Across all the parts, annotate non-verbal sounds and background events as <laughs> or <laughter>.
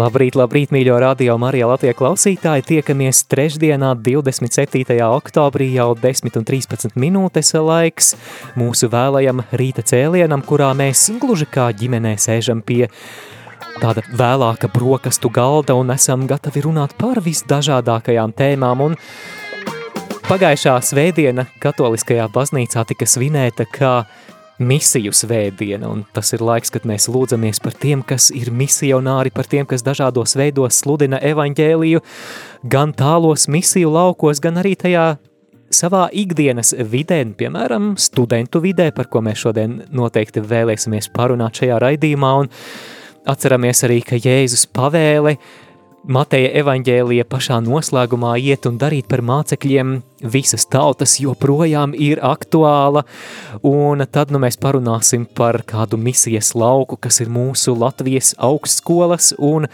Labrīt, labrīt, mīļo radio Marija Latvija klausītāji. Tiekamies trešdienā, 27. oktobrī, jau 10 un 13 minūtes laiks mūsu vēlajam rīta cēlienam, kurā mēs gluži kā ģimenē sēžam pie tāda vēlāka brokastu galda un esam gatavi runāt par visdažādākajām tēmām. Un pagājušā svētdiena katoliskajā baznīcā tika svinēta kā misiju svētdiena, un tas ir laiks, kad mēs lūdzamies par tiem, kas ir misionāri, par tiem, kas dažādos veidos sludina evaņģēliju, gan tālos misiju laukos, gan arī tajā savā ikdienas vidē, piemēram, studentu vidē, par ko mēs šodien noteikti vēlēsimies parunāt šajā raidījumā, un atceramies arī, ka Jēzus pavēle Mateja evaņģēlija pašā noslēgumā iet un darīt par mācekļiem visas tautas joprojām ir aktuāla, un tad nu mēs parunāsim par kādu misijas lauku, kas ir mūsu Latvijas augstskolas, un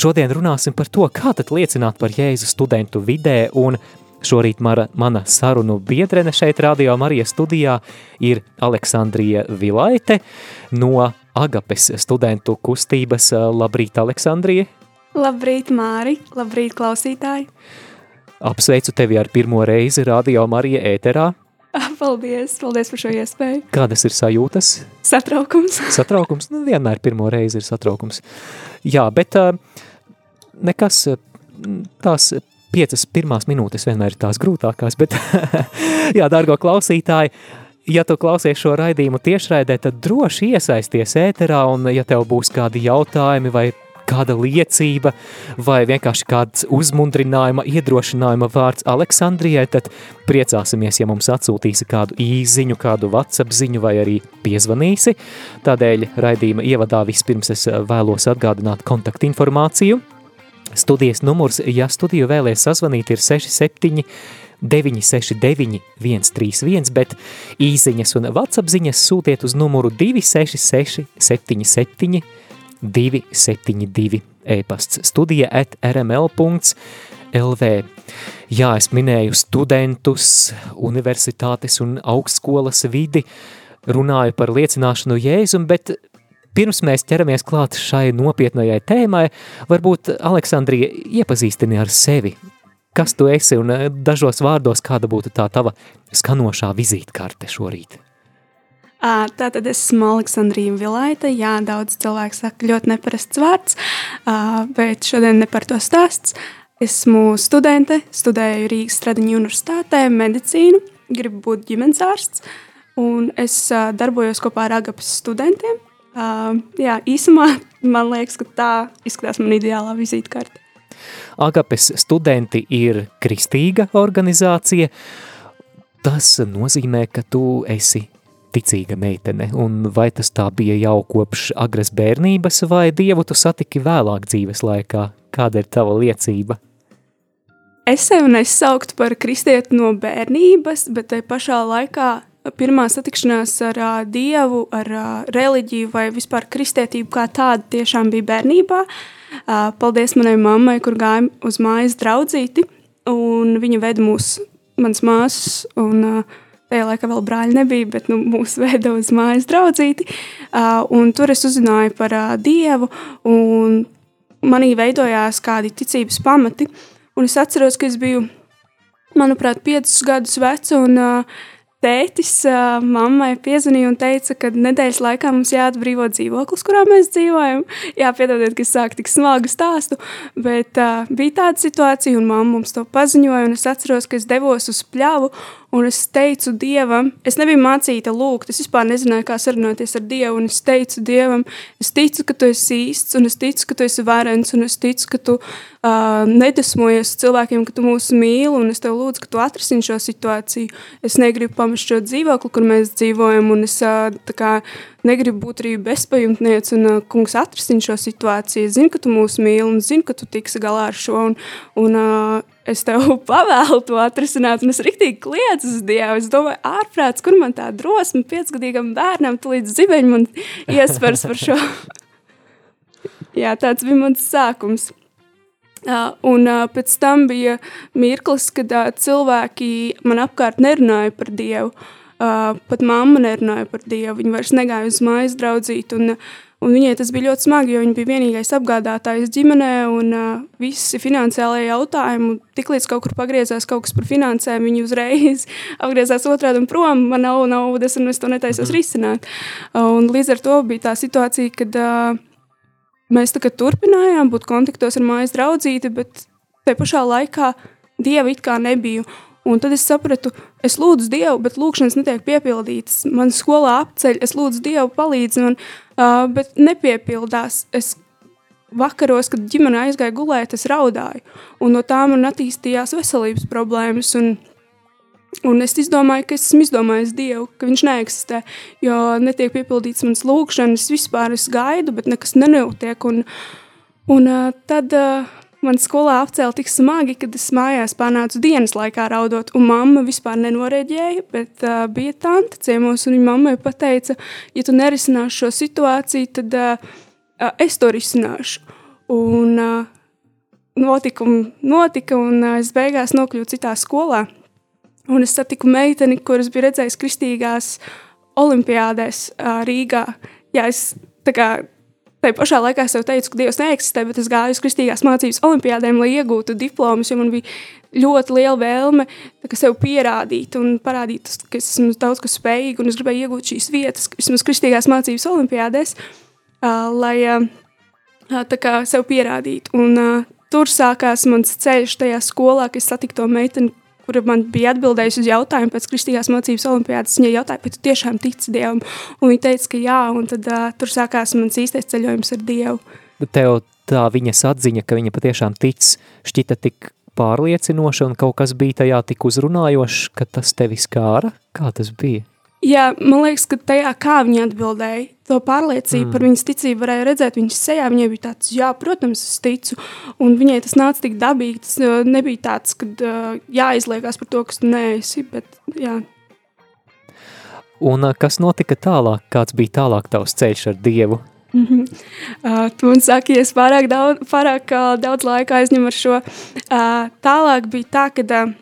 šodien runāsim par to, kā tad liecināt par Jēzu studentu vidē, un šorīt mara, mana sarunu biedrene šeit Radio Marija studijā ir Aleksandrija Vilaite no Agapes studentu kustības. Labrīt, Aleksandrija! Labrīt, Māri! Labrīt, klausītāji! Apsveicu tevi ar pirmo reizi Radio Marija ēterā. Paldies, paldies par šo iespēju. Kādas ir sajūtas? Satraukums. <laughs> Satraukums, nu vienmēr pirmo reizi ir satraukums. Jā, bet uh, nekas, tās piecas pirmās minūtes vienmēr ir tās grūtākās, bet <laughs> jā, dārgo klausītāji, ja tu klausies šo raidījumu tiešraidē, tad droši iesaisties ēterā, un ja tev būs kādi jautājumi vai kāda liecība vai vienkārši kāds uzmundrinājuma, iedrošinājuma vārds Aleksandrijai, tad priecāsimies, ja mums atsūtīsi kādu īziņu, kādu WhatsApp ziņu vai arī piezvanīsi. Tādēļ raidījuma ievadā vispirms es vēlos atgādināt kontaktinformāciju. Studijas numurs, ja studiju vēlēs sazvanīt, ir 67 969 131, bet īsiņas un WhatsApp ziņas sūtiet uz numuru 266 77 272 e-pasts studija at rml.lv. Jā, es minēju studentus, universitātes un augstskolas vidi, runāju par liecināšanu Jēzum, bet pirms mēs ķeramies klāt šai nopietnējai tēmai, varbūt Aleksandrija iepazīstini ar sevi. Kas tu esi un dažos vārdos kāda būtu tā tava skanošā vizītkarte šorīt? Tātad es esmu Aleksandrija Vilaita. Jā, daudz cilvēku saka, ļoti neparasts vārds, bet šodien ne par to stāsts. Esmu studente, studēju Rīgas Stradiņu universitātē medicīnu, gribu būt ģimenes ārsts, un es darbojos kopā ar Agapes studentiem. Jā, īsumā <laughs> man liekas, ka tā izskatās man ideālā vizītkarte. Agapes studenti ir kristīga organizācija. Tas nozīmē, ka tu esi ticīga meitene, un vai tas tā bija jau kopš agras bērnības, vai Dievu tu satiki vēlāk dzīves laikā? Kāda ir tava liecība? Es sevi nesauktu par kristieti no bērnības, bet tai pašā laikā pirmā satikšanās ar uh, Dievu, ar uh, reliģiju vai vispār kristietību kā tādu tiešām bija bērnībā. Uh, paldies manai mammai, kur gāja uz mājas draudzīti, un viņa veda mūs, mans māsas un uh, Tajā laikā vēl brāļi nebija, bet nu, mūsu <laughs> veida uz mājas draudzīti. Uh, tur es uzzināju par uh, Dievu, un manī veidojās kādi ticības pamati. Un es atceros, ka es biju, manuprāt, piecus gadus vecs, un uh, tētis uh, mammai piezvanīja un teica, ka nedēļas laikā mums jāatbrīvo dzīvoklis, kurā mēs dzīvojam. Jā, piedodiet, ka es sāku tik smagu stāstu, bet uh, bija tāda situācija, un mamma mums to paziņoja, es atceros, ka es devos uz pļavu, Un es teicu Dievam, es nebiju mācīta lūgt, es vispār nezināju, kā sarunāties ar Dievu. Un es teicu Dievam, es ticu, ka tu esi īsts, un es ticu, ka tu esi varens, un es ticu, ka tu uh, nedesmojies cilvēkiem, ka tu mūs mīli, un es tev lūdzu, ka tu atrisini šo situāciju. Es negribu pamest šo dzīvokli, kur mēs dzīvojam, es kā, negribu būt arī bezpajumtniece, un kungs atrisini šo situāciju. Zinu, ka tu mūs mīli, un zinu, ka tu tiksi galā ar šo. Un, un, es tev <laughs> pavēlu to atrisināt, un es rīktīgi kliedzu uz Dievu. Es domāju, ārprāts, kur man tā drosme piecgadīgam bērnam, tu līdz zibeņi man <laughs> iespers par šo. <laughs> Jā, tāds bija mans sākums. Un pēc tam bija mirklis, kad cilvēki man apkārt nerunāja par Dievu. Pat mamma nerunāja par Dievu. Viņa vairs negāja uz mājas draudzīt. Un, Un viņai tas bija ļoti smagi, jo viņa bija vienīgais apgādātājs ģimenē, un visi finansiālie jautājumi, tiklīdz kaut kur pagriezās kaut kas par finansēm, viņi uzreiz <laughs> apgriezās otrādi un prom, man nav naudas, un es to netaisos mhm. risināt. Un līdz ar to bija tā situācija, kad uh, mēs tagad turpinājām būt kontaktos ar mājas draudzīti, bet te pašā laikā Dieva it kā nebija. Un tad es sapratu, es lūdzu Dievu, bet lūkšanas netiek piepildītas. Man skolā apceļ, es lūdzu Dievu palīdzi man, uh, bet nepiepildās. Es vakaros, kad ģimene aizgāja gulēt, es raudāju. Un no tā man attīstījās veselības problēmas. Un, un es izdomāju, ka es esmu izdomājis Dievu, ka viņš neeksistē, jo netiek piepildīts mans lūkšanas, vispār es gaidu, bet nekas nenotiek. Un, un tad... Man skolā apcēla tik smagi, kad es mājās pārnācu dienas laikā raudot, un mamma vispār nenoreģēja, bet uh, bija tante ciemos, un viņa mammai pateica, ja tu nerisināsi šo situāciju, tad uh, es to risināšu. Un uh, notikumi notika, un uh, es beigās nokļuvu citā skolā, un es satiku meiteni, kuras bija redzējis kristīgās olimpiādēs Rīgā. Jā, es tā kā Tā pašā laikā es teicu, ka Dievs neeksistē, bet es gāju uz kristīgās mācības olimpiādēm, lai iegūtu diplomas, jo man bija ļoti liela vēlme sev pierādīt un parādīt, ka es esmu daudz kas spējīga un es gribēju iegūt šīs vietas, vismaz kristīgās mācības olimpiādēs, lai kā sev pierādītu. Un tur sākās mans ceļš tajā skolā, kad es satiku to meiteni, kura man bija atbildējusi uz jautājumu pēc kristīgās mācības olimpiādas. Viņa jautāja, vai tu tiešām tici Dievam? Un viņa teica, ka jā, un tad uh, tur sākās mans īstais ceļojums ar Dievu. Bet tev tā viņas atziņa, ka viņa patiešām tic, šķita tik pārliecinoša un kaut kas bija tajā tik uzrunājošs, ka tas tevi skāra? Kā tas bija? Jā, man liekas, ka tajā, kā viņa atbildēja, to pārliecību mm. par viņas ticību varēja redzēt viņas sejā. Viņai bija tāds, jā, protams, es ticu. Un viņai tas nāca tik dabīgi. Tas uh, nebija tāds, ka uh, jāizliekās par to, kas tu neesi. Bet, jā. Un uh, kas notika tālāk? Kāds bija tālāk tavs ceļš ar Dievu? Mm -hmm. <laughs> uh, tu man saki, es pārāk daudz, pārāk, uh, daudz laika aizņemu ar šo. Uh, tālāk bija tā, ka uh,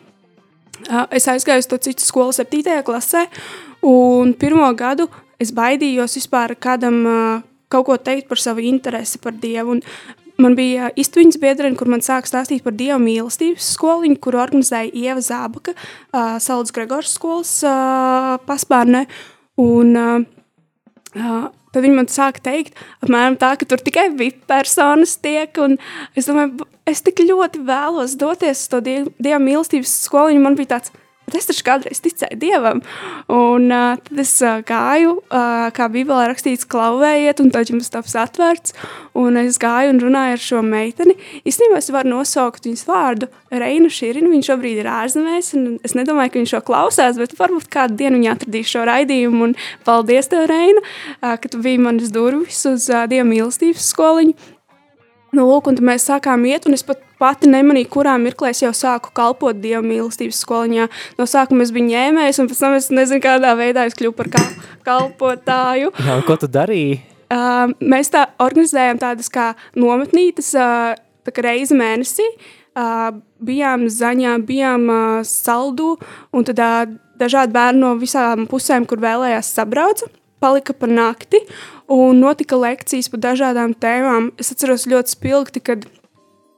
es aizgāju uz to citu skolu septītajā klasē, Un pirmo gadu es baidījos vispār kādam kaut ko teikt par savu interesi par Dievu. Un man bija iztuņas biedrene, kur man sāka stāstīt par Dieva mīlestības skoliņu, kuru organizēja Ieva Zābaka, uh, Salds Gregors skolas uh, paspārnē. Un, uh, tad viņi man sāka teikt, apmēram tā, ka tur tikai VIP personas tiek. Es domāju, es tik ļoti vēlos doties uz to Dieva, dieva mīlestības skoliņu. Man bija tāds, Bet es taču kādreiz ticēju dievam. Un uh, tad es uh, gāju, uh, kā Bībelē rakstīts, klauvējiet, un tad jums taps atvērts. Un es gāju un runāju ar šo meiteni. Īstenībā es varu nosaukt viņas vārdu Reinu Širinu. Viņš šobrīd ir ārzemēs, un es nedomāju, ka viņš šo klausās, bet varbūt kādu dienu viņa atradīs šo raidījumu. Un paldies tev, Reina, uh, ka tu biji manas durvis uz uh, Dieva mīlestības skoliņu. Nu, lūk, un mēs sākām iet, un es pat pati nemanīju, kurā mirklī es jau sāku kalpot Dieva mīlestības skoliņā. No sākuma es biju ņēmējs, un pēc tam es nezinu, kādā veidā es kļuvu par kal kalpotāju. Jā, ko tu darīji? Uh, mēs tā organizējām tādas kā nometnītes uh, tā kā reizi mēnesī. Uh, bijām zaņā, bijām uh, saldu, un tad uh, dažādi bērni no visām pusēm, kur vēlējās sabrauca, palika par nakti, un notika lekcijas par dažādām tēmām. Es atceros ļoti spilgti, kad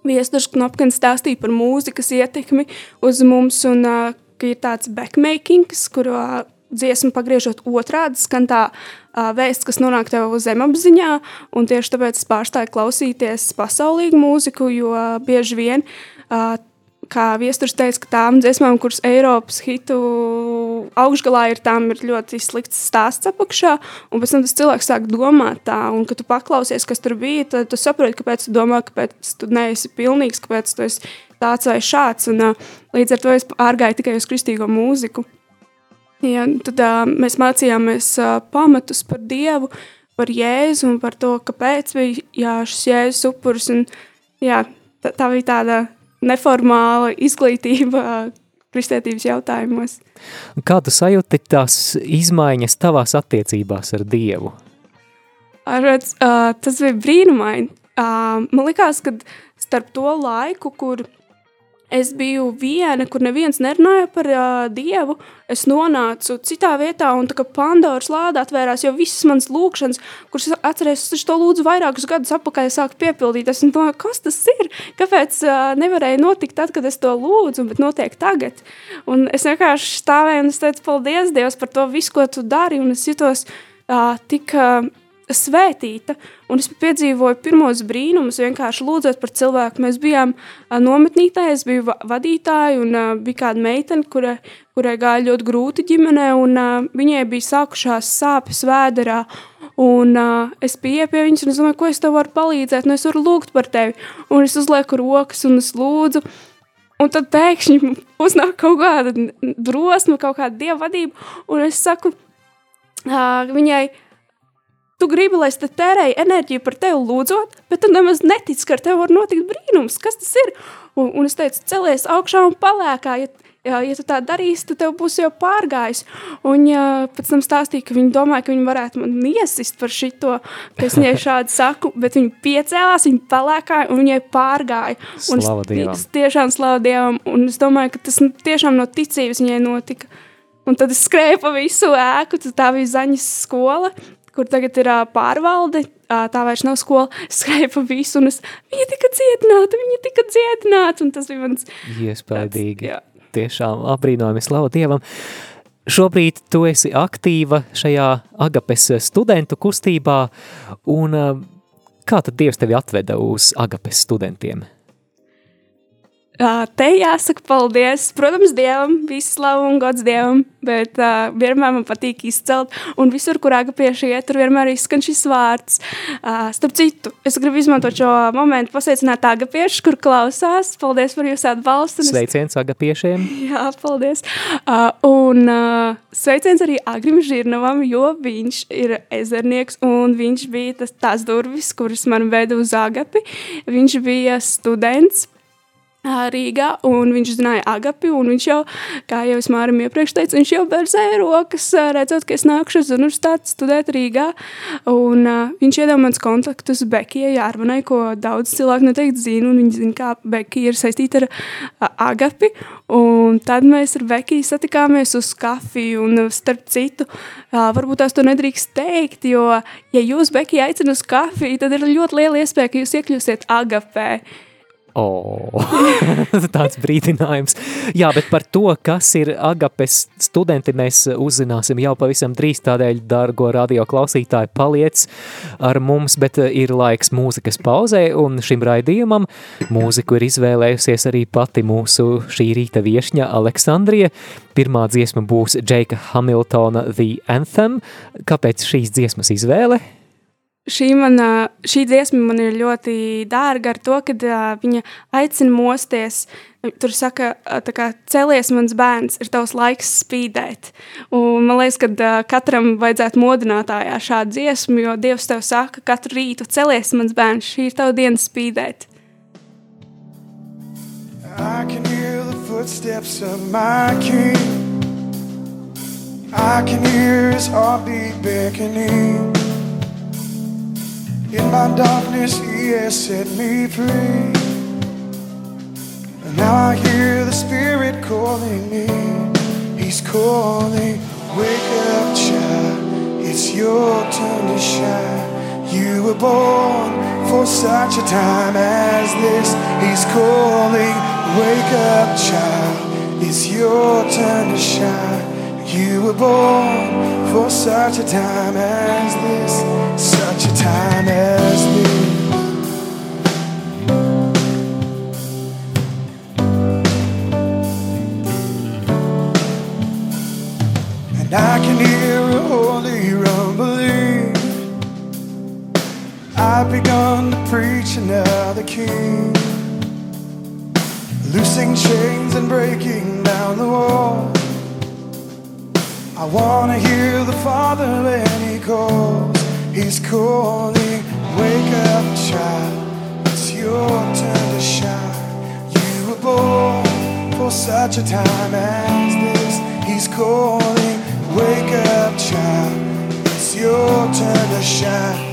Viesdars Knopkins stāstīja par mūzikas ietekmi uz mums un uh, ka ir tāds backmakings, kur uh, dziesmu pagriežot otrādi, skan tā uh, vēsts, kas nonāk tev zemapziņā, un tieši tāpēc es pārstāju klausīties pasaulīgu mūziku, jo uh, bieži vien uh, kā viesturs teica, ka tām dziesmām, kuras Eiropas hitu augšgalā ir, tām ir ļoti slikts stāsts apakšā, un pēc tam tas cilvēks sāk domāt tā, un kad tu paklausies, kas tur bija, tad tu saproti, kāpēc tu domā, kāpēc tu neesi pilnīgs, kāpēc tu esi tāds vai šāds, un līdz ar to es ārgāju tikai uz kristīgo mūziku. Ja, tad uh, mēs mācījāmies uh, pamatus par Dievu, par Jēzu un par to, kāpēc bija jā, šis Jēzus upuris, un jā, tā, tā bija tāda neformāla izglītība <laughs> kristietības jautājumos. Kādu sajūti tās izmaiņas tavās attiecībās ar Dievu? Ar, uh, tas bija brīnumaini. Uh, man likās, ka starp to laiku, kur Es biju viena, kur neviens nerunāja par uh, Dievu. Es nonācu citā vietā, un tā kā Pandoras lāde atvērās, jo visas manas lūkšanas, kuras es atceros, es to lūdzu vairākus gadus atpakaļ, sāku piepildīt. Es domāju, kas tas ir? Kāpēc uh, nevarēja notikt tad, kad es to lūdzu, bet notiek tagad? Un es vienkārši stāvēju un es teicu, paldies Dievs par to visu, ko tu dari, un es jutos uh, tik... Uh, svētīta, un es piedzīvoju pirmos brīnumus, vienkārši lūdzot par cilvēku. Mēs bijām nometnītē, es biju vadītāji, un uh, bija kāda meitene, kurai, kurai gāja ļoti grūti ģimenē, un uh, viņai bija sākušās sāpes vēderā, un uh, es biju pie viņas, un es domāju, ko es tev varu palīdzēt, nu es varu lūgt par tevi, un es uzlieku rokas, un es lūdzu, un tad pēkšņi <laughs> uznāk kaut kāda drosme, kaut kāda dieva vadība, un es saku uh, viņai, tu gribi, lai es te tērēju enerģiju par tevi lūdzot, bet tu nemaz netici, ka ar tevi var notikt brīnums. Kas tas ir? Un, un es teicu, celies augšā un palēkā. Ja, ja, ja tu tā darīsi, tad tev būs jau pārgājis. Un ja, pēc tam stāstīja, ka viņi domāja, ka viņi varētu man iesist par šito, ka es viņai šādi saku, bet viņi piecēlās, viņi palēkāja un viņai pārgāja. Un Slava es, Dievam. es tiešām slavu Dievam, un es domāju, ka tas nu, tiešām no ticības viņai notika. Un tad es skrēju pa visu ēku, tad tā bija zaņas skola, kur tagad ir uh, pārvalde, uh, tā vairs nav skola, <laughs> skrēja pa visu, un es, viņa tika dziedināta, viņa tika dziedināta, un tas bija mans... Iespaidīgi. Jā. Tiešām apbrīnojami slavu Dievam. Šobrīd tu esi aktīva šajā Agapes studentu kustībā, un uh, kā tad Dievs tevi atveda uz Agapes studentiem? Te jāsaka paldies, protams, Dievam, visu slavu un gods Dievam, bet uh, vienmēr man patīk izcelt, un visur, kur agapieši iet, tur vienmēr izskan šis vārds. Uh, starp citu, es gribu izmantot šo momentu, pasveicināt agapiešus, kur klausās. Paldies par jūsu atbalstu. es- Sveiciens Agapiešiem! Jā, paldies. Uh, un uh, sveiciens arī Agrim Žirnovam, jo viņš ir ezernieks un viņš bija tas, tās durvis, kuras man veda uz Agapi. Viņš bija students. Rīgā, un viņš zināja agapi, un viņš jau, kā jau es Mārim iepriekš teicu, viņš jau bērzēja rokas, redzot, ka es nākušu uz universitāti studēt Rīgā, un uh, viņš iedeva mans kontaktus Bekijai Jārvanai, ko daudz cilvēku noteikti zina, un viņi zina, kā Bekija ir saistīta ar uh, agapi, un tad mēs ar Bekiju satikāmies uz kafiju, un starp citu, uh, varbūt tās to nedrīkst teikt, jo, ja jūs Bekija aicina uz kafiju, tad ir ļoti liela iespēja, ka jūs iekļūsiet agapē. Oh, <laughs> tāds brīdinājums. Jā, bet par to, kas ir Agapes studenti, mēs uzzināsim jau pavisam drīz. Tādēļ, dārgo radio klausītāji, paliec ar mums, bet ir laiks mūzikas pauzē, un šim raidījumam mūziku ir izvēlējusies arī pati mūsu šī rīta viešņa Aleksandrija. Pirmā dziesma būs Džeika Hamiltona The Anthem. Kāpēc šīs dziesmas izvēle? Šī, mana, šī dziesma man ir ļoti dārga ar to, ka uh, viņa aicina mosties. Tur saka, tā kā celies mans bērns, ir tavs laiks spīdēt. Un man liekas, ka uh, katram vajadzētu modinātājā šādu dziesmu, jo Dievs tev saka katru rītu, celies mans bērns, šī ir tava diena spīdēt. I can hear the footsteps of my king. I can hear his heartbeat beckoning. In my darkness, he has set me free. And now I hear the Spirit calling me. He's calling, wake up, child. It's your turn to shine. You were born for such a time as this. He's calling, wake up, child. It's your turn to shine. You were born for such a time as this, such time as this. And I can hear a holy rumbling. I've begun to preach another king. Loosing chains and breaking down the wall. I want to hear the Father when He calls. He's calling, wake up, child. It's your turn to shine. You were born for such a time as this. He's calling, wake up, child. It's your turn to shine.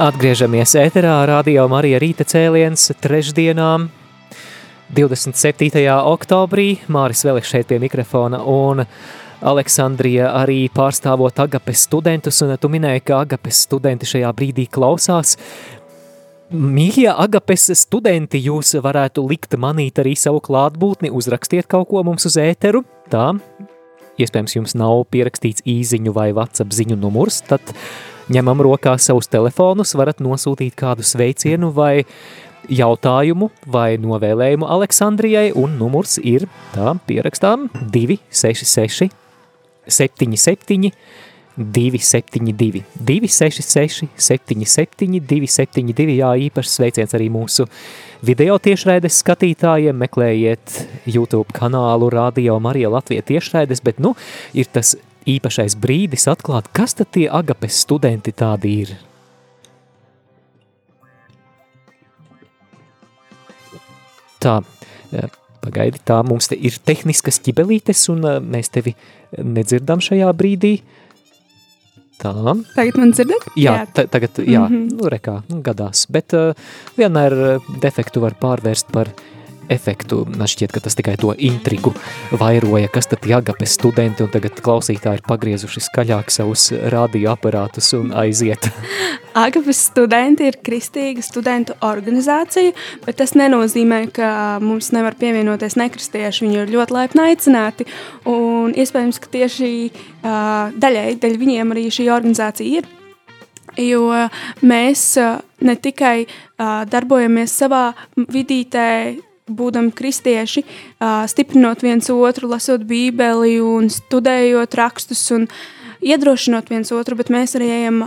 Atgriežamies ēterā, radio Marija Rīta cēliens trešdienām, 27. oktobrī. Māris Veliks šeit pie mikrofona un Aleksandrija arī pārstāvot Agapes studentus, un tu minēji, ka Agapes studenti šajā brīdī klausās. Mīļie Agapes studenti, jūs varētu likt manīt arī savu klātbūtni, uzrakstiet kaut ko mums uz ēteru, tā, iespējams jums nav pierakstīts īziņu vai WhatsApp ziņu numurs, tad ņemam rokā savus telefonus, varat nosūtīt kādu sveicienu vai jautājumu vai novēlējumu Aleksandrijai, un numurs ir tā pierakstām 266 77 272 266 77 272, jā, īpašs sveiciens arī mūsu video tiešraides skatītājiem, meklējiet YouTube kanālu Radio Marija Latvija tiešraides, bet, nu, ir tas īpašais brīdis atklāt, kas tad tie agapes studenti tādi ir. Tā, eh, pagaidi, tā mums te ir tehniskas ķibelītes, un eh, mēs tevi nedzirdam šajā brīdī. Tā, Tagad man dzirdat? jā, ta, tagad, jā, mm. -hmm. nu, rekā, nu, gadās, bet uh, vienmēr defektu var pārvērst par efektu. Man šķiet, ka tas tikai to intrigu vairoja, kas tad ir agapes studenti, un tagad klausītāji ir pagriezuši skaļāk savus radioaparātus un aiziet. <laughs> Agapes studenti ir kristīga studentu organizācija, bet tas nenozīmē, ka mums nevar pievienoties nekristieši. Viņi ir ļoti laipni aicināti. Un iespējams, ka tieši uh, daļai daļai viņiem arī šī organizācija ir. Jo mēs ne tikai darbojamies savā vidītē, būdami kristieši, stiprinot viens otru, lasot Bībeli un studējot rakstus un iedrošinot viens otru, bet mēs arī ejam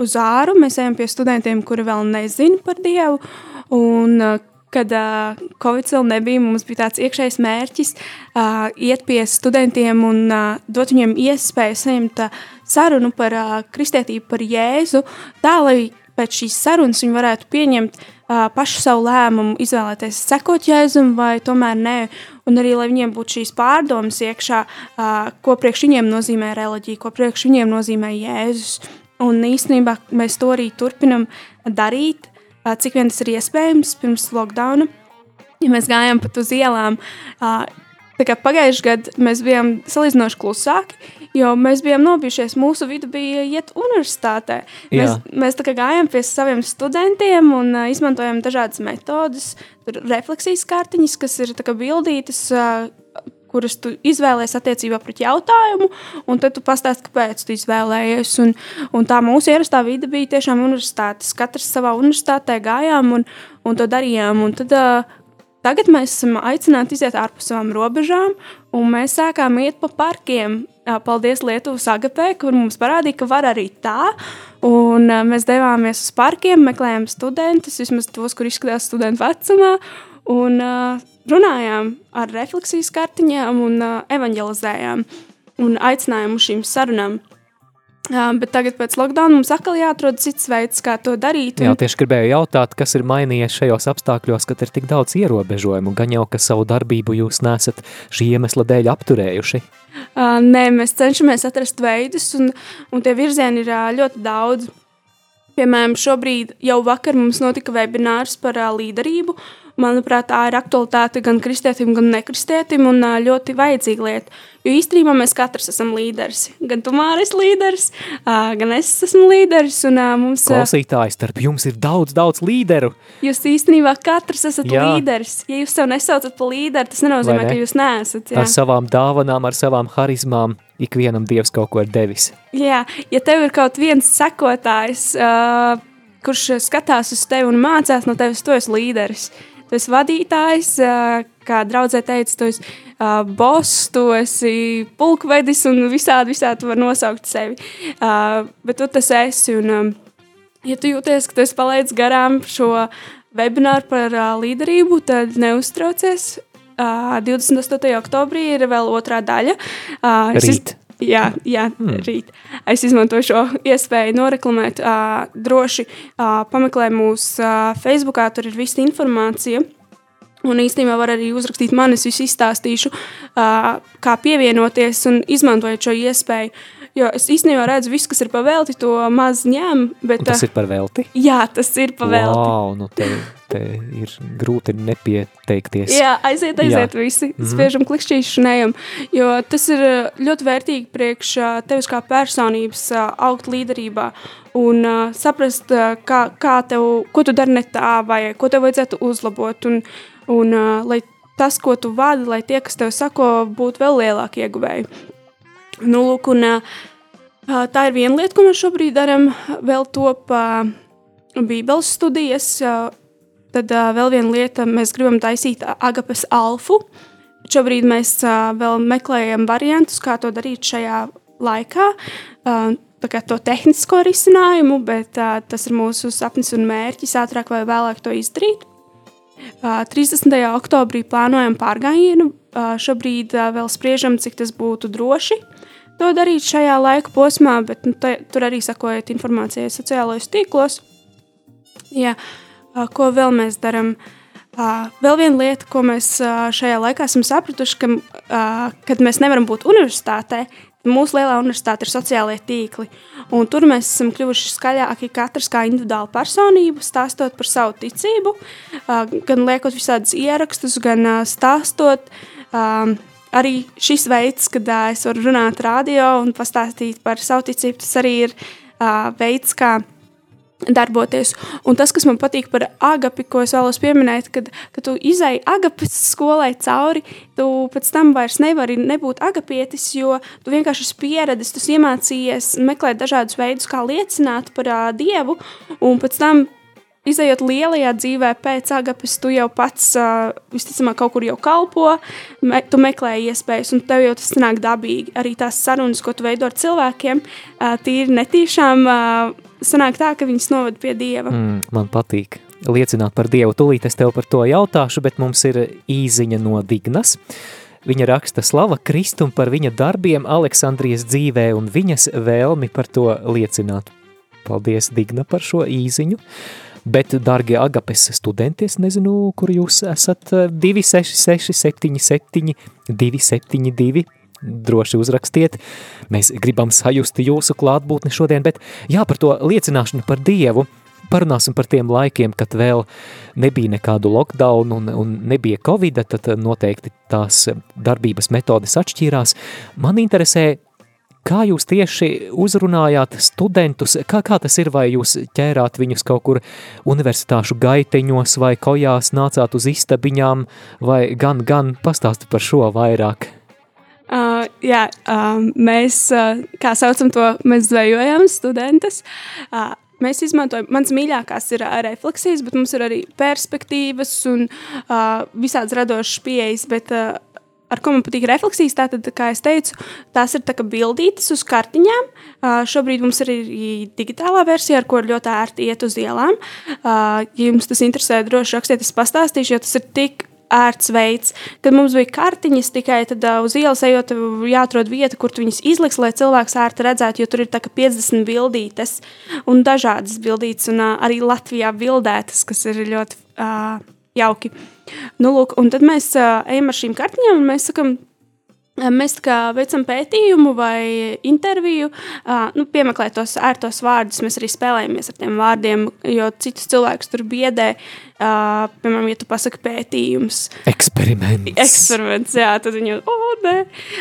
uz āru. Mēs ejam pie studentiem, kuri vēl nezina par Dievu. Un, kad uh, Covid vēl nebija, mums bija tāds iekšējs mērķis uh, iet pie studentiem un uh, dot viņiem iespēju saņemt uh, sarunu par uh, kristietību, par Jēzu, tā lai pēc šīs sarunas viņi varētu pieņemt uh, pašu savu lēmumu, izvēlēties sekot Jēzum vai tomēr nē. Un arī, lai viņiem būtu šīs pārdomas iekšā, ko priekš viņiem nozīmē reliģija, ko priekš viņiem nozīmē Jēzus. Un īstenībā mēs to arī turpinam darīt. cik vien tas ir iespējams pirms lockdowna. Ja mēs gājām pat uz ielām, tā kā pagājušajā gadā mēs bijām salīdzinoši klusāki, jo mēs bijām nobijušies. Mūsu vidu bija iet universitātē. Mēs, Jā. mēs tā kā gājām pie saviem studentiem un uh, izmantojam dažādas metodes, tur refleksijas kartiņas, kas ir bildītas. Uh, kuras tu izvēlējies attiecībā pret jautājumu, un tad tu pastāsti, kāpēc tu izvēlējies. Un, un tā mūsu ierastā vide bija tiešām universitātes. Katrs savā universitātē gājām un, un to darījām. Un tad, uh, Tagad mēs esam aicināti iziet ārpus savām robežām, un mēs sākām iet pa parkiem. Paldies Lietuvas agapē, kur mums parādīja, ka var arī tā. Un, ā, mēs devāmies uz parkiem, meklējām studentus, vismaz tos, kur izskatās studentu vecumā, un ā, runājām ar refleksijas kartiņām un ā, evanģelizējām un aicinājām uz šīm sarunām. Jā, bet tagad, pēc lockdown, mums atkal jāatrod cits veids, kā to darīt. Jā, un- tieši gribēju jautāt, kas ir mainījies šajos apstākļos, kad ir tik daudz ierobežojumu. Gan jau, ka savu darbību jūs nesat šī iemesla dēļ apturējuši. Uh, nē, mēs cenšamies atrast veidus, un, un tie virzieni ir uh, ļoti daudz. Piemēram, šobrīd jau vakar mums notika webinārs par uh, līderību. Manuprāt, tā ir aktualitāte gan kristietim, gan nekristietim, un uh, ļoti vajadzīga lieta. Jo īstenībā mēs katrs esam līderis. Gan tu māris līderis, uh, gan es esmu līderis. Un, uh, mums, uh, Klausītāji, starp jums ir daudz, daudz līderu. jūs īstenībā katrs esat Jā. Līderis. Ja jūs sev nesaucat par līderi, tas nenozīmē, ne? ka jūs neesat. jā. Ar savām dāvanām, ar savām harizmām, ikvienam dievs kaut ko ir devis. Jā, ja tev ir kaut viens sekotājs, uh, kurš skatās uz tevi un mācās no tevis, tu esi līderis. Tu esi vadītājs, kā draudzē teica, tu esi boss, tu esi pulkvedis un visādi, visādi tu vari nosaukt sevi. Bet tu tas esi. Un, ja tu jūties, ka tu esi palaidis garām šo webināru par līderību, tad neuztraucies. Uh, 28. oktobrī ir vēl otrā daļa. Rīt. Jā, jā hmm. rīt. Es izmantoju šo iespēju noreklamēt. Uh, droši uh, pameklē mūsu uh, Facebook, tur ir visa informācija. Un īstenībā var arī uzrakstīt man, es visu izstāstīšu, uh, kā pievienoties un izmantojot šo iespēju. Jo es īstenībā redzu, visu, kas ir pavēlti, to maz ņem. Bet, Un tas ir par velti. Jā, tas ir pavēlti. Wow, nu te, te ir grūti nepieteikties. Jā, aiziet, aiziet, Jā. Visi. Spiežam, klikšķīšu, nejam. Jo tas ir ā, ļoti vērtīgi priekš ā, tevis kā personības ā, augt līderībā un ā, saprast, kā, kā tev, ko tu dari ne tā, vai ko tev vajadzētu uzlabot. Un, un ā, lai tas, ko tu vadi, lai tie, kas tev sako, būtu vēl lielāki ieguvēji. Nu, lūk, un, ā, tā ir viena lieta, ko mēs šobrīd darām. Vēl top ā, Bībeles studijas. ā, Tad uh, vēl viena lieta, mēs gribam taisīt agapes alfu. Šobrīd mēs uh, vēl meklējam variantus, kā to darīt šajā laikā. Uh, to tehnisko risinājumu, bet uh, tas ir mūsu sapnis un mērķis ātrāk vai vēlāk to izdarīt. Uh, 30. oktobrī plānojam pārgājienu. Uh, šobrīd uh, vēl spriežam, cik tas būtu droši to darīt šajā laika posmā, bet nu, te, tur arī sakojiet informācijai sociālajos tīklos. Jā, ā, ko vēl mēs darām? Ā, Vēl viena lieta, ko mēs ā, šajā laikā esam sapratuši, ka, kad mēs nevaram būt universitātē, mūsu lielā universitāte ir sociālie tīkli. Un tur mēs esam kļuvuši skaļāki katrs kā individuāla personība, stāstot par savu ticību, gan liekot visādus ierakstus, gan stāstot. Arī šis veids, kad es varu runāt radio un pastāstīt par savu ticību, tas arī ir veids, kā darboties. Un tas, kas man patīk par agapi, ko es vēlos pieminēt, kad, kad tu izai agapes skolai cauri, tu pēc tam vairs nevari nebūt agapietis, jo tu vienkārši esi pieredzis, tu iemācījies meklēt dažādus veidus, kā liecināt par uh, Dievu, un pēc tam Izejot lielajā dzīvē, pēc agapes, tu jau pats uh, visticamāk kaut kur jau kalpo, me, tu meklē iespējas, un tev jau tas nāk dabīgi. Arī tās sarunas, ko tu veido ar cilvēkiem, uh, tīri netīšām uh, sanāk tā, ka viņas noved pie Dieva. Mm. Man patīk liecināt par Dievu. Tūlīt es tev par to jautāšu, bet mums ir īziņa no Dignas. Viņa raksta slava Kristum par viņa darbiem Aleksandrijas dzīvē un viņas vēlmi par to liecināt. Paldies, Digna, par šo īziņu. Bet, dārgie agapes studenti, es nezinu, kur jūs esat 266 77 272 droši uzrakstiet. Mēs gribam sajust jūsu klātbūtni šodien, bet jā, par to liecināšanu par Dievu. parunāsim par tiem laikiem, kad vēl nebija nekādu lockdown un, un nebija covid, tad noteikti tās darbības metodes atšķīrās. Man interesē, Kā jūs tieši uzrunājāt studentus, kā, kā tas ir, vai jūs ķērāt viņus kaut kur universitāšu gaiteņos vai kojās, nācāt uz istabiņām, vai gan, gan pastāsti par šo vairāk? Jā, uh, mēs, uh, kā saucam to, mēs zvejojam studentus. Uh, mēs izmantojam, mans mīļākās ir uh, refleksijas, bet mums ir arī perspektīvas un uh, visādas radošas pieejas, bet uh, ar ko man patīk refleksijas, tātad, kā jau teicu, tās ir tā bildītas uz kartiņām. Uh, šobrīd mums ir arī digitālā versija, ar ko ļoti ērti iet uz ielām. Uh, ja jums tas interesē, droši rakstiet, es pastāstīšu, jo tas ir tik ērts veids. Kad mums bija kartiņas, tikai tad uh, uz ielas ejot, jāatrod vieta, kur tu viņus izliks, lai cilvēks ērti redzētu, jo tur ir tā, 50 bildītes un dažādas bildītes, un uh, arī Latvijā bildētas, kas ir ļoti uh, jauki. Nu, lūk, un tad mēs uh, ejam ar šīm kartiņām un mēs sakam, Mēs veicam pētījumu vai interviju, nu, piemeklējot tos ērtos vārdus. Mēs arī spēlējamies ar tiem vārdiem, jo citus cilvēkus tur biedē. Uh, piemēram, ja tu pasaki pētījums, eksperiments. Eksperiments, jā, tad viņi jau, oh, nē.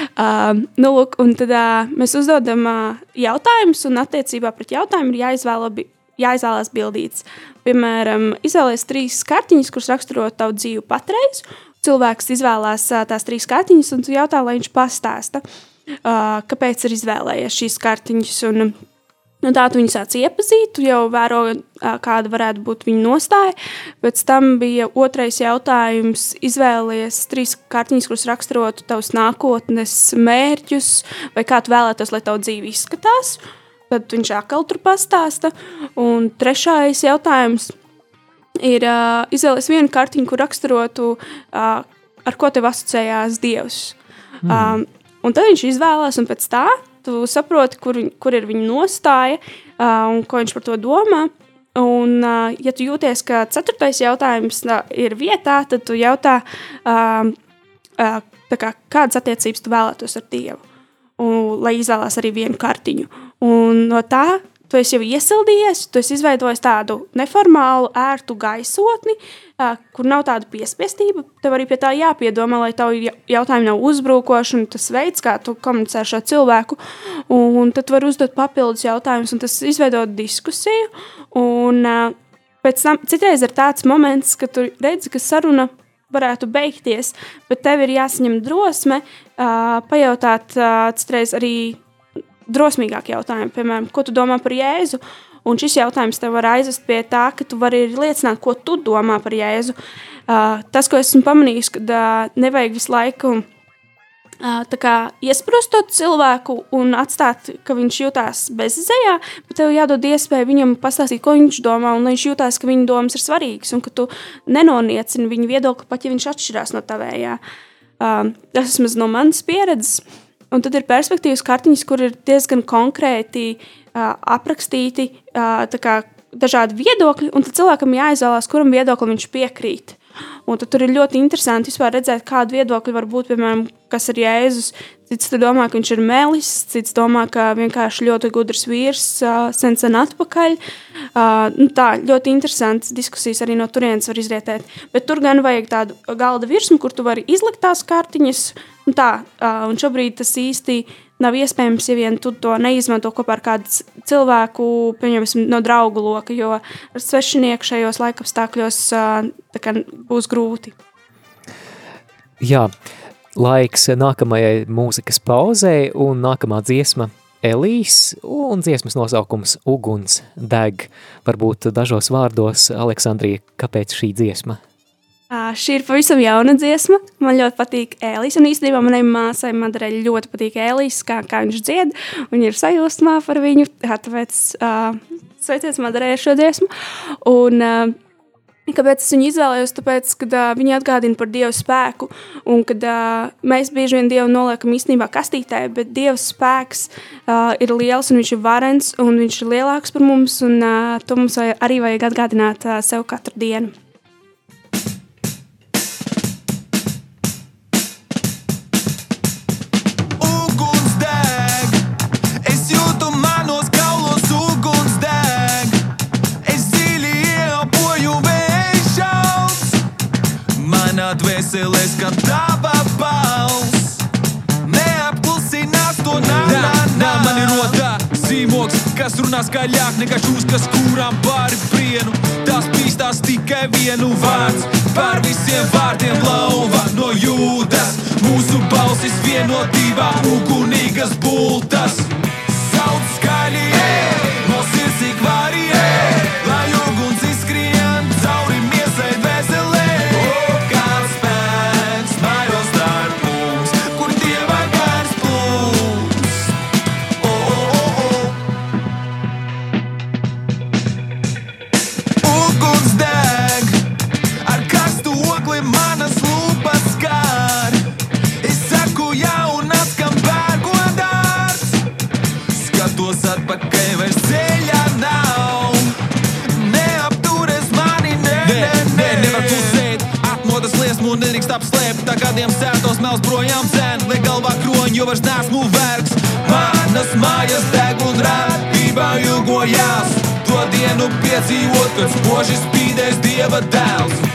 Uh, nu, lūk, un tad uh, mēs uzdodam uh, jautājumus, un attiecībā pret jautājumu ir jāizvēla jāizvēlās bildītas. Piemēram, izvēlēties trīs kartiņas, kuras raksturo tavu dzīvi patreiz. Cilvēks izvēlās tās trīs kartiņas un jautā, lai viņš pastāsta, kāpēc ir izvēlējies šīs kartiņas. Un, Nu, tā tu viņu sāc iepazīt, tu jau vēro, kāda varētu būt viņa nostāja. Pēc tam bija otrais jautājums, izvēlēties trīs kartiņas, kuras raksturotu tavus nākotnes mērķus, vai kā tu vēlētos, lai tava dzīve izskatās. Tad viņš atkal tur pastāsta. Un trešais jautājums ir uh, izvēlēties vienu kartiņu, kur raksturotu, uh, ar ko tev asociējās Dievs. Mm. Um, un tad viņš izvēlās, un pēc tā tu saproti, kur, kur ir viņa nostāja uh, un ko viņš par to domā. Un, uh, ja tu jūties, ka ceturtais jautājums ir vietā, tad tu jautā, uh, uh, kā, kādas attiecības tu vēlētos ar Dievu un, lai izvēlās arī vienu kartiņu. Un no tā tu esi jau iesildījies, tu esi izveidojis tādu neformālu, ērtu gaisotni, kur nav tāda piespiestība. Tev arī pie tā jāpiedomā, lai tavu jautājumu nav uzbrukoši un tas veids, kā tu komunicē ar šo cilvēku. Un tad var uzdot papildus jautājumus, un tas izveido diskusiju. Un pēc tam citreiz ir tāds moments, ka tu redzi, ka saruna varētu beigties, bet tev ir jāsaņem drosme pajautāt citreiz arī drosmīgāk jautājumi, piemēram, ko tu domā par Jēzu? Un šis jautājums tev var aizvest pie tā, ka tu vari liecināt, ko tu domā par Jēzu. Uh, tas, ko esmu pamanījis, ka uh, nevajag visu laiku uh, iesprostot cilvēku un atstāt, ka viņš jutās bezizējā, bet tev jādod iespēju viņam pastāstīt, ko viņš domā, un viņš jutās, ka viņa domas ir svarīgas, un ka tu nenoniecini viņa viedokli, pat ja viņš atšķirās no tavējā. Uh, tas vismaz no manas pieredzes. Un tad ir perspektīvas kartiņas, kur ir diezgan konkrēti uh, aprakstīti uh, kā, dažādi viedokļi, un tad cilvēkam jāizvēlās, kuram viedoklim viņš piekrīt. Un tur ir ļoti interesanti redzēt, kāda viedokļa var būt, piemēram, kas ir Jēzus. Cits domā, ka viņš ir melis, cits domā, ka vienkārši ļoti gudrs vīrs, sen sen atpakaļ. Nu tā ļoti interesantas diskusijas arī no turienes var izrietēt. Bet tur gan vajag tādu galda virsmu, kur tu vari izlikt tās kartiņas. Un tā, uh, un šobrīd tas īsti nav iespējams, ja vien tu to neizmanto kopā ar kādu cilvēku, pieņemsim, no draugu loka, jo svešinieku šajos laikapstākļos būs grūti. Jā, laiks nākamajai mūzikas pauzei un nākamā dziesma Elīs un dziesmas nosaukums Uguns deg. Varbūt dažos vārdos, Aleksandrija, kāpēc šī dziesma? Uh, šī ir pavisam jauna dziesma. Man ļoti patīk Elīze. Un īstenībā manai māsai Madarē ļoti patīk Elīze, kā, kā viņš dzied. Viņa ir sajūsmā par viņu. Tāpēc uh, sveiciens Madarē ar šo dziesmu. Un, uh, Kāpēc es viņu izvēlējos? Tāpēc, ka uh, viņi atgādina par Dieva spēku, un kad uh, mēs bieži vien Dievu noliekam īstenībā kastītē, bet Dieva spēks uh, ir liels un viņš ir varens, un viņš ir lielāks par mums, un uh, to mums arī vajag atgādināt uh, sev katru dienu. Dvēseles, kā tava balss. Neapklusinās to nāc, nā, man ir rotā zīmoks, kas runā skaļāk nekā šūs, kas kūrām pāri prienu. Tās pīstās tikai vienu vārdu, pār visiem vārdiem lauva no jūdas. Mūsu balsis vienotībā, ugunīgas bultas. Sauc skaļi, no sirds ik vari, lai Tā kādiem sētos mels projām cen. Liek galvā kroņi, jo vairs nesmu vergs. Manas mājas deg un rādībā ilgojās. To dienu piedzīvot, kad spoži spīdēs dieva dēls.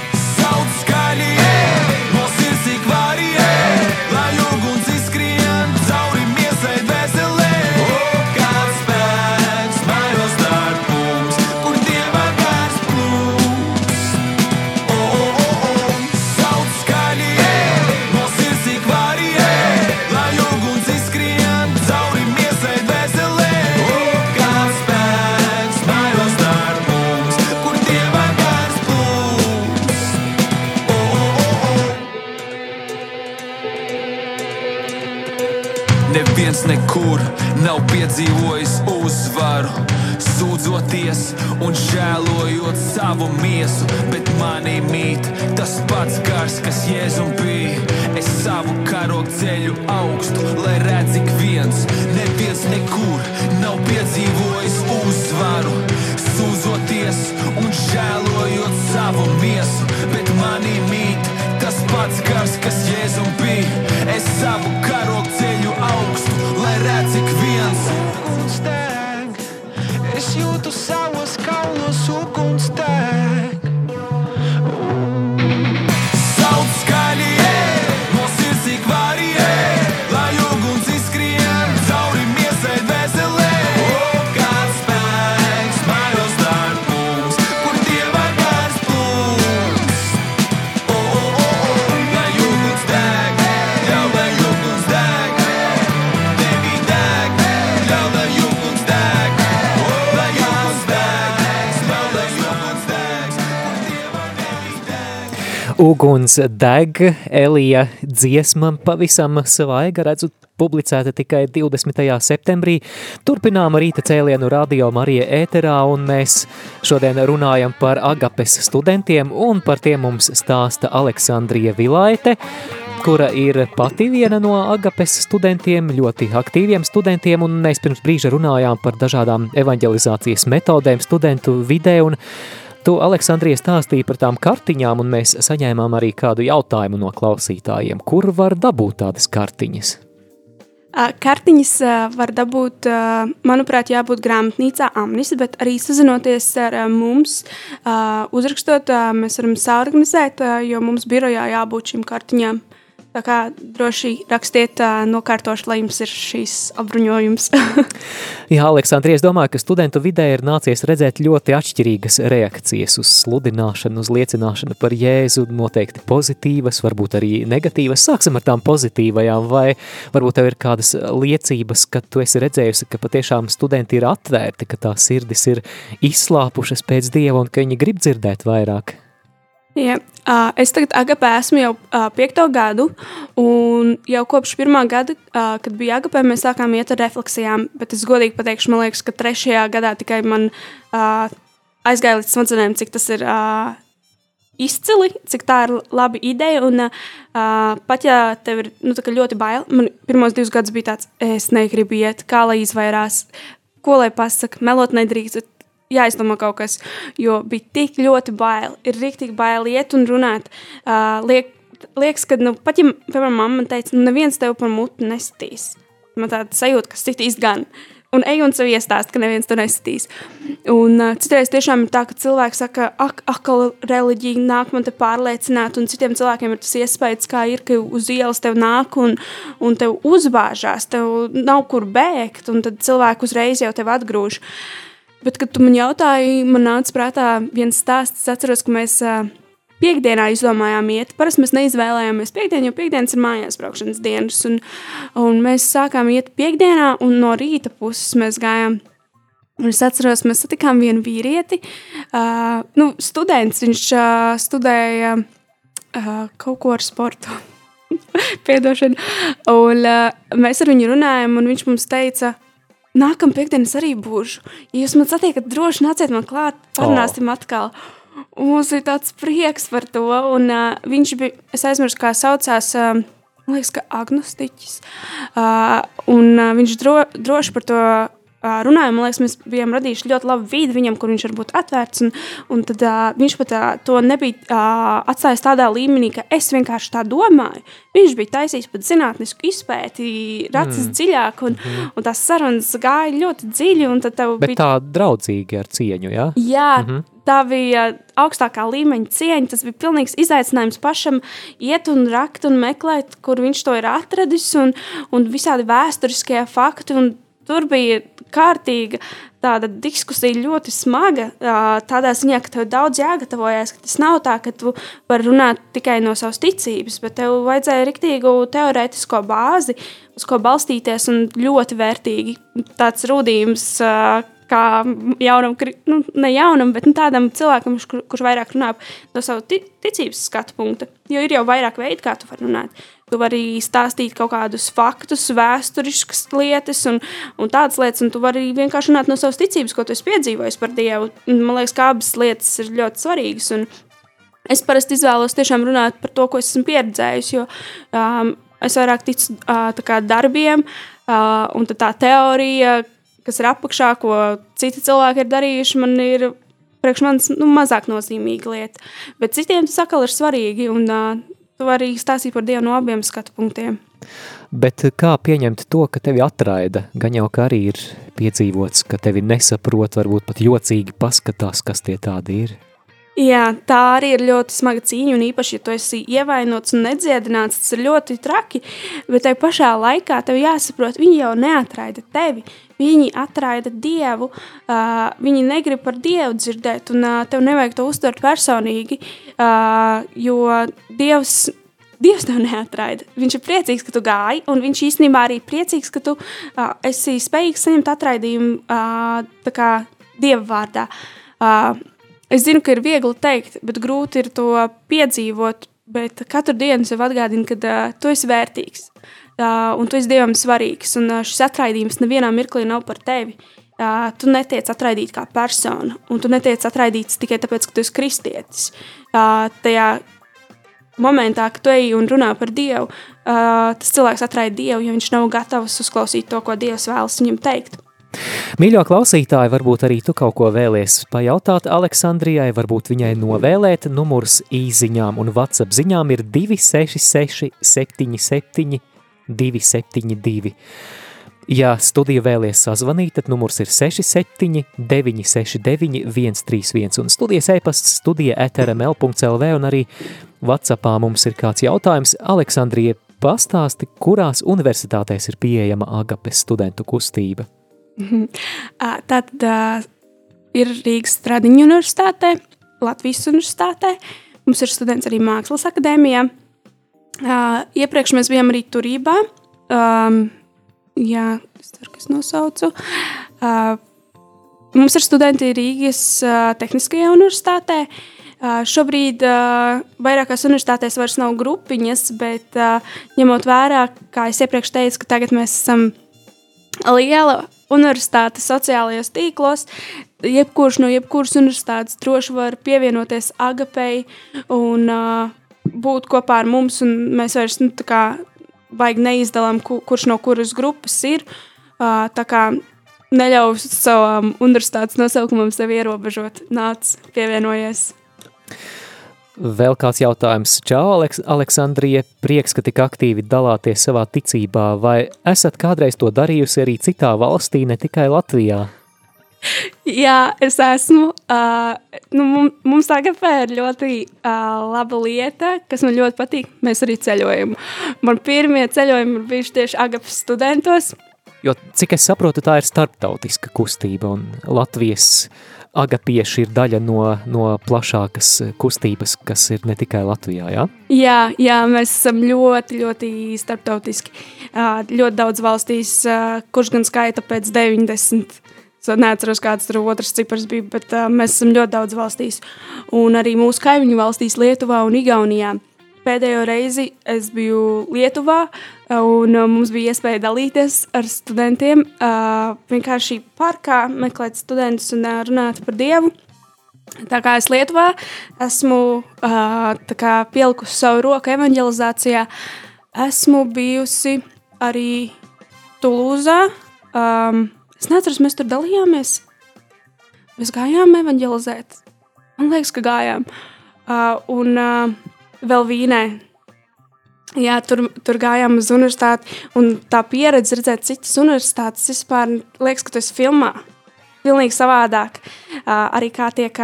Uguns deg, Elija dziesma pavisam svaiga, redzu, publicēta tikai 20. septembrī. Turpinām rīta cēlienu radio Marija ēterā, un mēs šodien runājam par Agapes studentiem, un par tiem mums stāsta Aleksandrija Vilaite, kura ir pati viena no Agapes studentiem, ļoti aktīviem studentiem, un mēs pirms brīža runājām par dažādām evanģelizācijas metodēm studentu vidē, un Tu, Aleksandrija, stāstīja par tām kartiņām, un mēs saņēmām arī kādu jautājumu no klausītājiem. Kur var dabūt tādas kartiņas? Kartiņas var dabūt, manuprāt, jābūt grāmatnīcā Amnis, bet arī sazinoties ar mums, uzrakstot, mēs varam saorganizēt, jo mums birojā jābūt šīm kartiņām. Tā kā droši rakstiet, ā, nokārtoši, lai jums ir šīs apbruņojums. <laughs> Jā, Aleksandrija, es domāju, ka studentu vidē ir nācies redzēt ļoti atšķirīgas reakcijas uz sludināšanu, uz liecināšanu par Jēzu, noteikti pozitīvas, varbūt arī negatīvas. Sāksim ar tām pozitīvajām, vai varbūt tev ir kādas liecības, ka tu esi redzējusi, ka patiešām studenti ir atvērti, ka tās sirdis ir izslāpušas pēc Dieva un ka viņi grib dzirdēt vairāk. Jā, ā, es tagad agapē esmu jau ā, piekto gadu, un jau kopš pirmā gada, ā, kad bija agapē, mēs sākām iet ar refleksijām, bet es godīgi pateikšu, man liekas, ka trešajā gadā tikai man ā, aizgāja līdz smadzenēm, cik tas ir ā, izcili, cik tā ir laba ideja, un ā, pat ja tev ir nu, ļoti bail, man pirmos divus gadus bija tāds, es negribu iet, kā lai izvairās, ko lai pasaka, melot nedrīkst, jāizdomā kaut kas, jo bija tik ļoti bail. Ir rīktīgi bail iet un runāt. Uh, liek, liekas, ka, nu, pat ja, piemēram, mamma teica, nu, neviens tev par muti nestīs. Man tāda sajūta, ka sitīs gan. un ej un sev iestāst, ka neviens to nesatīs. Un uh, citreiz tiešām ir tā, ka cilvēki saka, ak, akal reliģija nāk man te pārliecināt, un citiem cilvēkiem ir tas iespējas, kā ir, ka uz ielas tev nāk un, un tev uzbāžās, tev nav kur bēgt, un tad cilvēki uzreiz jau tev atgrūž. Bet, kad tu man jautāji, man nāca prātā viens stāsts, es atceros, ka mēs uh, piekdienā izdomājām iet. Parasti mēs neizvēlējāmies piekdienu, jo piekdienas ir mājās braukšanas dienas. Un, un mēs sākām iet piekdienā, un no rīta puses mēs gājām. Un es atceros, mēs satikām vienu vīrieti, uh, nu, students. Viņš uh, studēja uh, kaut ko ar sportu. <laughs> Piedošana. Un uh, mēs ar viņu runājām, un viņš mums teica, nākamā piekdiena arī būšu. Ja jūs man satiekat, droši nāciet man klāt, parunāsim oh. atkal. Un mums ir tāds prieks par to. Un, uh, viņš bija, es aizmirsu, kā saucās. Uh, Man liekas, ka agnostiķis. Uh, un uh, viņš dro, droši par to runājām, man liekas, mēs bijām radījuši ļoti labu vidi viņam, kur viņš var būt atvērts. Un, un tad uh, viņš pat uh, to nebija uh, atstājis tādā līmenī, ka es vienkārši tā domāju. Viņš bija taisījis pat zinātnisku izpēti, racis mm. dziļāk, un, mm. un tās sarunas gāja ļoti dziļi. Bet bija... tā draudzīgi ar cieņu, jā? Jā, mm -hmm. tā bija augstākā līmeņa cieņa. Tas bija pilnīgs izaicinājums pašam iet un rakt un meklēt, kur viņš to ir atradis, un, un visādi vēsturiskie fakti. Un Tur bija kārtīga tāda diskusija, ļoti smaga. Tādā ziņā, ka tev daudz jāgatavojas, ka tas nav tā, ka tu vari runāt tikai no savas ticības, bet tev vajadzēja riktīgu teorētisko bāzi, uz ko balstīties, un ļoti vērtīgi tāds rudījums. Kā jaunam, nu, ne jaunam, bet nu, tādam cilvēkam, kur, kurš vairāk runā no savas ticības skatu punkta. Jo ir jau vairāk veidu, kā tu vari runāt. Tu vari stāstīt kaut kādus faktus, vēsturiskas lietas un, un tādas lietas, un tu vari vienkārši runāt no savas ticības, ko tu esi piedzīvojis par Dievu. Man liekas, ka abas lietas ir ļoti svarīgas. Es parasti izvēlos tiešām runāt par to, ko esmu pieredzējis, jo um, es vairāk ticu uh, darbiem, uh, un tā teorija, kas ir apakšā, ko citi cilvēki ir darījuši, man ir priekš manis nu, mazāk nozīmīga lieta. Bet citiem tas atkal ir svarīgi. Un, uh, Tu vari stāstīt par Dievu no abiem skatu punktiem. Bet kā pieņemt to, ka tevi atraida? Gan jau kā arī ir piedzīvots, ka tevi nesaprot, varbūt pat jocīgi paskatās, kas tie tādi ir. Jā, tā arī ir ļoti smaga cīņa, un īpaši, ja tu esi ievainots un nedziedināts, tas ir ļoti traki. Bet tajā pašā laikā tev jāsaprot, viņi jau neatraida tevi. Viņi atraida dievu, uh, viņi negrib par dievu dzirdēt, un uh, tev nevajag to uztvert personīgi, uh, jo dievs. Dievs tev neatraida. Viņš ir priecīgs, ka tu gāji, un viņš īstenībā arī priecīgs, ka tu uh, esi spējīgs saņemt atraidījumu uh, Dieva vārdā. Uh, Es zinu, ka ir viegli teikt, bet grūti ir to piedzīvot. Bet katru dienu sev atgādina, ka uh, tu esi vērtīgs uh, un tu esi dievam svarīgs. Un uh, šis atraidījums nevienā mirklī nav par tevi. Uh, tu netiec atraidīt kā persona, un tu netiec atraidīts tikai tāpēc, ka tu esi kristietis. Uh, tajā momentā, kad tu ej un runā par Dievu, uh, tas cilvēks atraida Dievu, jo viņš nav gatavs uzklausīt to, ko Dievs vēlas viņam teikt. Mīļo klausītāji, varbūt arī tu kaut ko vēlies pajautāt Aleksandrijai, varbūt viņai novēlēt. Numurs īziņām un WhatsApp ziņām ir 266 77 272. Ja studija vēlies sazvanīt, tad numurs ir 67 969 131 un studijas e-pasts studija etrml.lv un arī Whatsappā mums ir kāds jautājums. Aleksandrija, pastāsti, kurās universitātēs ir pieejama Agapes studentu kustība? Tā <laughs> tad ir Rīgas Stradiņu universitātē, Latvijas universitātē. Mums ir students arī Mākslas akadēmijā. Iepriekš mēs bijām arī turībā. Jā, es ceru, ka es nosaucu. Mums ir studenti Rīgas Tehniskajā universitātē. Šobrīd vairākās universitātēs vairs nav grupiņas, bet ņemot vērā, kā jau iepriekš teicu, ka tagad mēs esam liela universitāte sociālajos tīklos. Jebkurš no jebkuras universitātes droši var pievienoties Agapei un uh, būt kopā ar mums. Mēs vairs nu, baigi neizdalām, ku, kurš no kuras grupas ir. Uh, kā neļauj savam universitātes nosaukumam sevi ierobežot, nāc, pievienojies. Vēl kāds jautājums. Čau, Aleks Aleksandrija, prieks, ka tik aktīvi dalāties savā ticībā, vai esat kādreiz to darījusi arī citā valstī, ne tikai Latvijā? <laughs> Jā, es esmu. Uh, nu, mums, mums AGP ir ļoti uh, laba lieta, kas man ļoti patīk. Mēs arī ceļojam. Man pirmie ceļojumi ir bijuši tieši AGP studentos. Jo, cik es saprotu, tā ir starptautiska kustība, un Latvijas agapieši ir daļa no, no plašākas kustības, kas ir ne tikai Latvijā, jā? Jā, jā mēs esam ļoti, ļoti starptautiski. Ļoti daudz valstīs, kurš gan skaita pēc 90. Es neatceros, kāds tur otrs cipars bija, bet mēs esam ļoti daudz valstīs. Un arī mūsu kaimiņu valstīs Lietuvā un Igaunijā. Pēdējo reizi es biju Lietuvā, un mums bija iespēja dalīties ar studentiem. Vienkārši parkā meklēt studentus un runāt par Dievu. Tā kā es Lietuvā esmu kā, pielikusi savu roku evanģelizācijā, esmu bijusi arī Tulūzā. Um, es neatceros, mēs tur dalījāmies. Mēs gājām evanģelizēt. Man liekas, ka gājām. Uh, un, uh, vēl Vīnē. Jā, tur, tur gājām uz universitāti, un tā pieredze redzēt citas universitātes, vispār liekas, ka tu esi filmā. Pilnīgi savādāk. Uh, arī kā tiek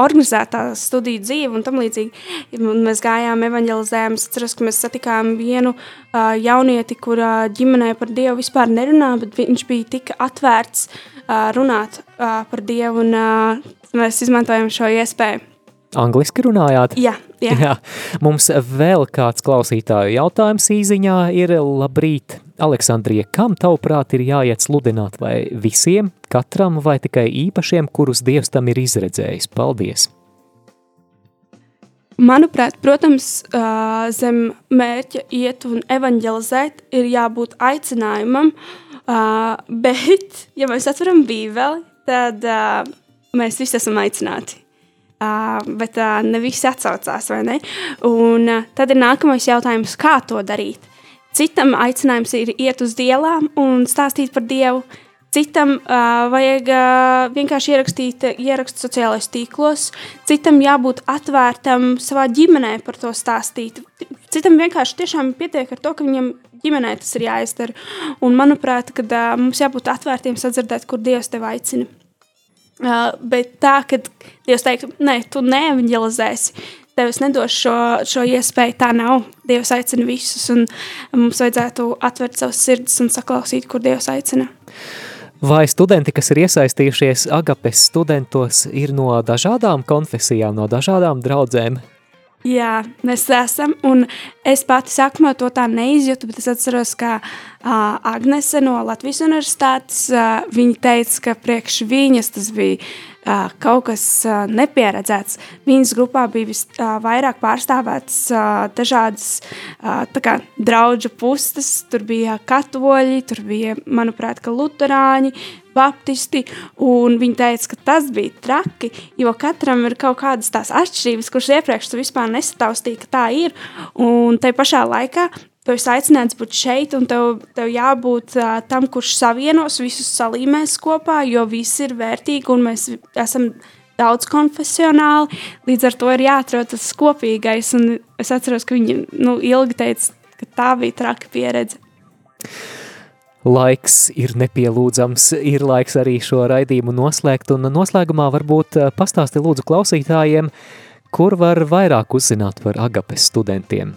organizētā studiju dzīve un tam līdzīgi. Un mēs gājām, evanģelizējām. Atceros, ka mēs satikām vienu uh, jaunieti, kurā ģimenē par Dievu vispār nerunā, bet viņš bija tik atvērts uh, runāt uh, par Dievu, un uh, mēs izmantojam šo iespēju. Angliski runājāt? Jā, jā. jā. Mums vēl kāds klausītāju jautājums īziņā ir labrīt. Aleksandrija, kam tavuprāt ir jāiet sludināt vai visiem, katram vai tikai īpašiem, kurus Dievs tam ir izredzējis? Paldies! Manuprāt, protams, zem mērķa iet un evanģelizēt ir jābūt aicinājumam, bet, ja mēs atveram bībeli, tad mēs visi esam aicināti. Bet ne visi atsaucās, vai ne? Un tad ir nākamais jautājums, kā to darīt. Citam aicinājums ir iet uz ielām un stāstīt par Dievu. Citam uh, vajag uh, vienkārši ierakstīt ierakstu sociālajos tīklos, citam jābūt atvērtam savā ģimenē par to stāstīt. Citam vienkārši tiešām pietiek ar to, ka viņam ģimenē tas ir jāizdara. Un manuprāt, kad uh, mums jābūt atvērtiem sadzirdēt, kur Dievs tevi aicina. Uh, bet tā, ka Dievs teikt, nē, tu neevanģelizēsi, tev es nedošu šo, šo iespēju, tā nav. Dievs aicina visus, un mums vajadzētu atvērt savus sirdis un saklausīt, kur Dievs aicina. Vai studenti, kas ir iesaistījušies Agapes studentos, ir no dažādām konfesijām, no dažādām draudzēm? Jā, mēs esam, un es pati sākumā to tā neizjūtu, bet es atceros, ka uh, Agnese no Latvijas universitātes, viņa teica, ka priekš viņas tas bija kaut kas nepieredzēts. Viņas grupā bija vis, vairāk pārstāvēts uh, dažādas kā, draudžu pustes, tur bija katoļi, tur bija, manuprāt, luterāņi, baptisti, un viņi teica, ka tas bija traki, jo katram ir kaut kādas tās atšķirības, kuras iepriekš tu vispār nesataustīji, ka tā ir, un tai pašā laikā tu esi aicināts būt šeit, un tev, tev jābūt uh, tam, kurš savienos, visus salīmēs kopā, jo viss ir vērtīgi, un mēs esam daudz konfesionāli, līdz ar to ir jāatrod tas kopīgais, un es atceros, ka viņi nu, ilgi teica, ka tā bija traka pieredze laiks ir nepielūdzams, ir laiks arī šo raidījumu noslēgt, un noslēgumā varbūt pastāsti lūdzu klausītājiem, kur var vairāk uzzināt par Agapes studentiem.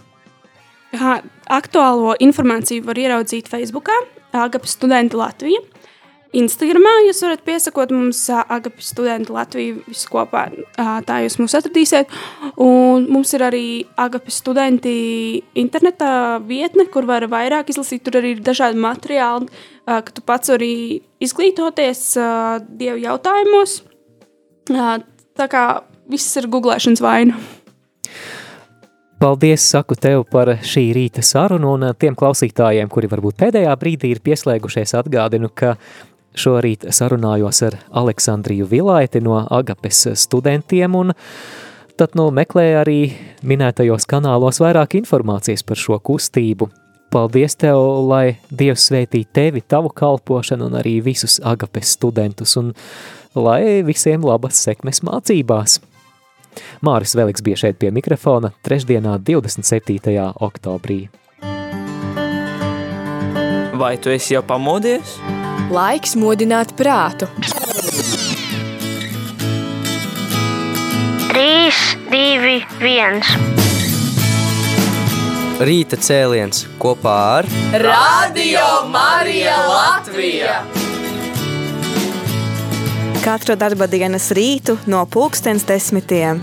Jā, aktuālo informāciju var ieraudzīt Facebookā, Agapes studenti Latvija. Instagramā jūs varat piesakot mums Agapi studentu Latviju visu kopā, tā jūs mūs atradīsiet. Un mums ir arī Agapi studenti internetā vietne, kur var vairāk izlasīt, tur arī ir dažādi materiāli, ka tu pats vari izglītoties Dievu jautājumos. Tā kā viss ir googlēšanas vaina. Paldies, saku tev par šī rīta sarunu un tiem klausītājiem, kuri varbūt pēdējā brīdī ir pieslēgušies atgādinu, ka Šorīt sarunājos ar Aleksandriju Vilaiti no Agapes studentiem un tad nu meklē arī minētajos kanālos vairāk informācijas par šo kustību. Paldies tev, lai Dievs svētī tevi, tavu kalpošanu un arī visus Agapes studentus un lai visiem labas sekmes mācībās. Māris Veliks bija šeit pie mikrofona trešdienā 27. oktobrī. Vai tu esi jau pamodies? Laiks modināt prātu. 3, 2, 1. Rīta cēliens kopā ar Radio Marija Latvija! Katru darba dienas rītu no pulkstens desmitiem.